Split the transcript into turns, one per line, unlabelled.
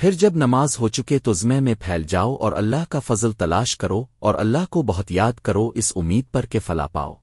پھر جب نماز ہو چکے تو زمے میں پھیل جاؤ اور اللہ کا فضل تلاش کرو اور اللہ کو بہت یاد کرو اس امید پر کہ فلا پاؤ۔